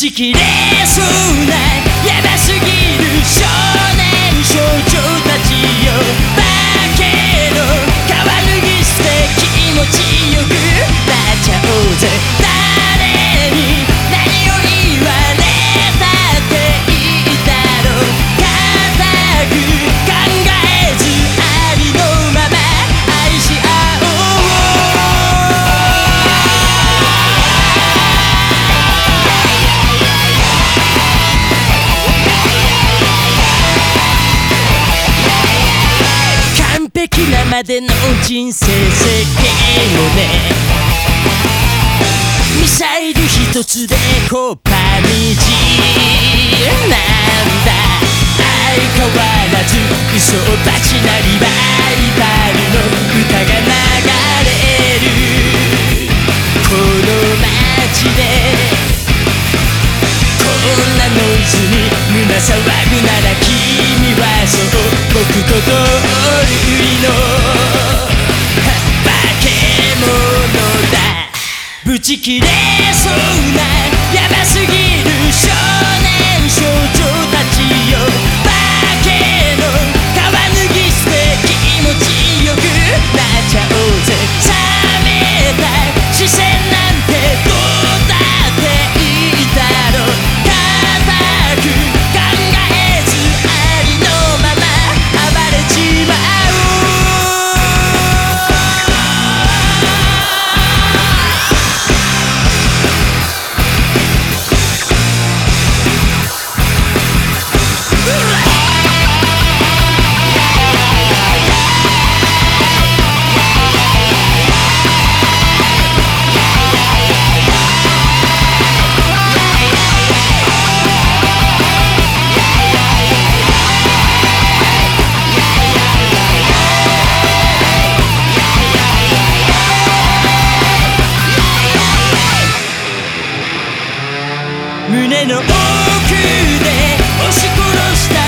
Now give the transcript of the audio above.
ち切れそうなまでの人生設計をね。ミサイル一つでコパ道なんだ。相変わらず嘘ばちなリバイバルの歌が流れる。この街で。こんなノイズに胸騒ぐなら君はそう。僕と通だブチ切れそうなやばすぎる少年。で押し殺した